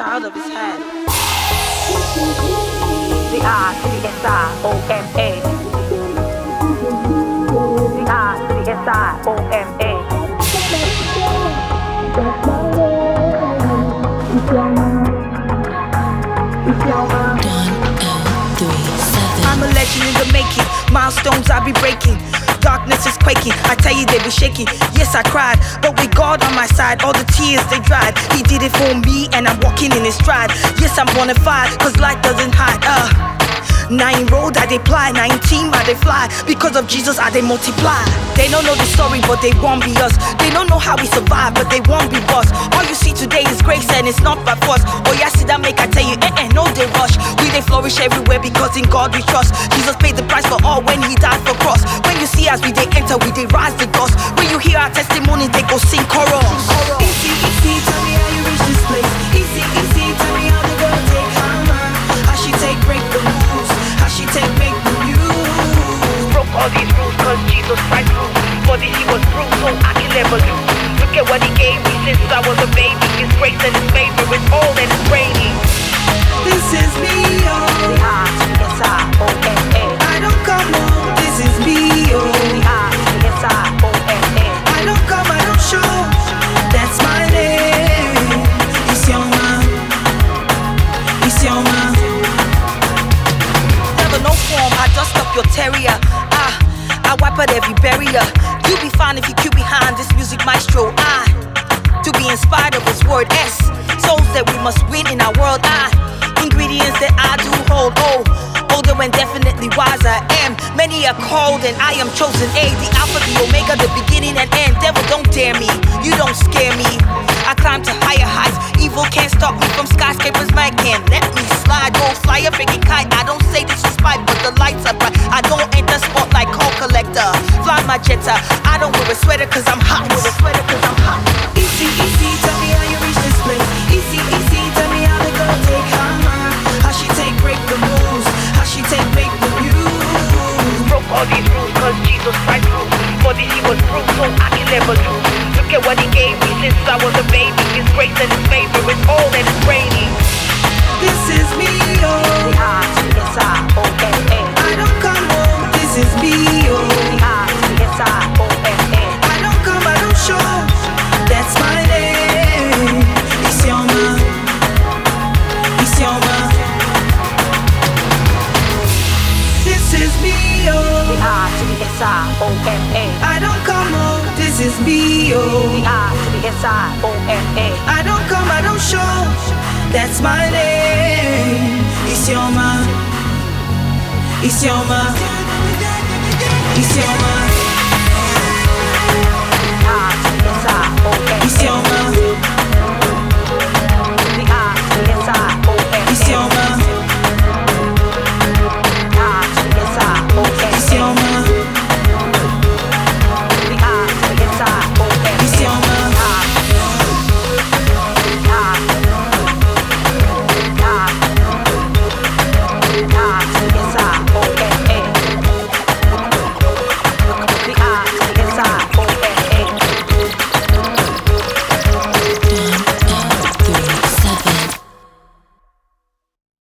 child of his hand. The I to the S I O M A. The I to the S I O M A. I'm a legend in the making. Milestones I be breaking. Darkness is quaking. I tell you they be shaking. Yes, I cried, but with God on my side, all the tears they dried. He did it for me, and I'm walking in his stride. Yes, I'm fide, cause light doesn't hide. Uh. Nine road I they ply, nine team I they fly. Because of Jesus I they multiply. They don't know the story, but they won't be us. They don't know how we survive, but they won't be us. All you see today is grace and it's not by force. Oh yeah, see that make I tell you, eh eh, no they rush. We they flourish everywhere because in God we trust. Jesus paid the price for all when he died for cross. When you see us, we they enter, we they rise the dust. When you hear our testimony, they go sing chorus. Easy, easy, tell me how you reach this place. Easy, easy, tell me how the girl take hammer. How she take break the rules. How she take make the news. Broke all these rules cause Jesus Christ ruled. For this he was bruised, so I can never lose. Look at what he gave me since I was a baby. His grace and his favor is all that is raining. I every barrier. You be fine if you queue behind this music maestro. I to be inspired of his word. S souls that we must win in our world. I ingredients that I do hold. Oh, older and definitely wiser. Am many are called and I am chosen. A the alpha, the omega, the beginning and end. Devil, don't dare me. You don't scare me. I climb to higher heights. Evil can't stop me from skyscrapers. Man can let me slide. Go fly a freaking kite. I don't say this is spite, but the lights are bright. All these rules cause Jesus Christ ruled. For this he was bruised, so I can never lose. Look at what he gave me since I was a baby. His grace and his favor is all that is raining. To the S I O M A. I don't come home. This is oh. I to the S I O M A. I don't come, I don't show. That's my name. It's your man. It's your man. It's your man.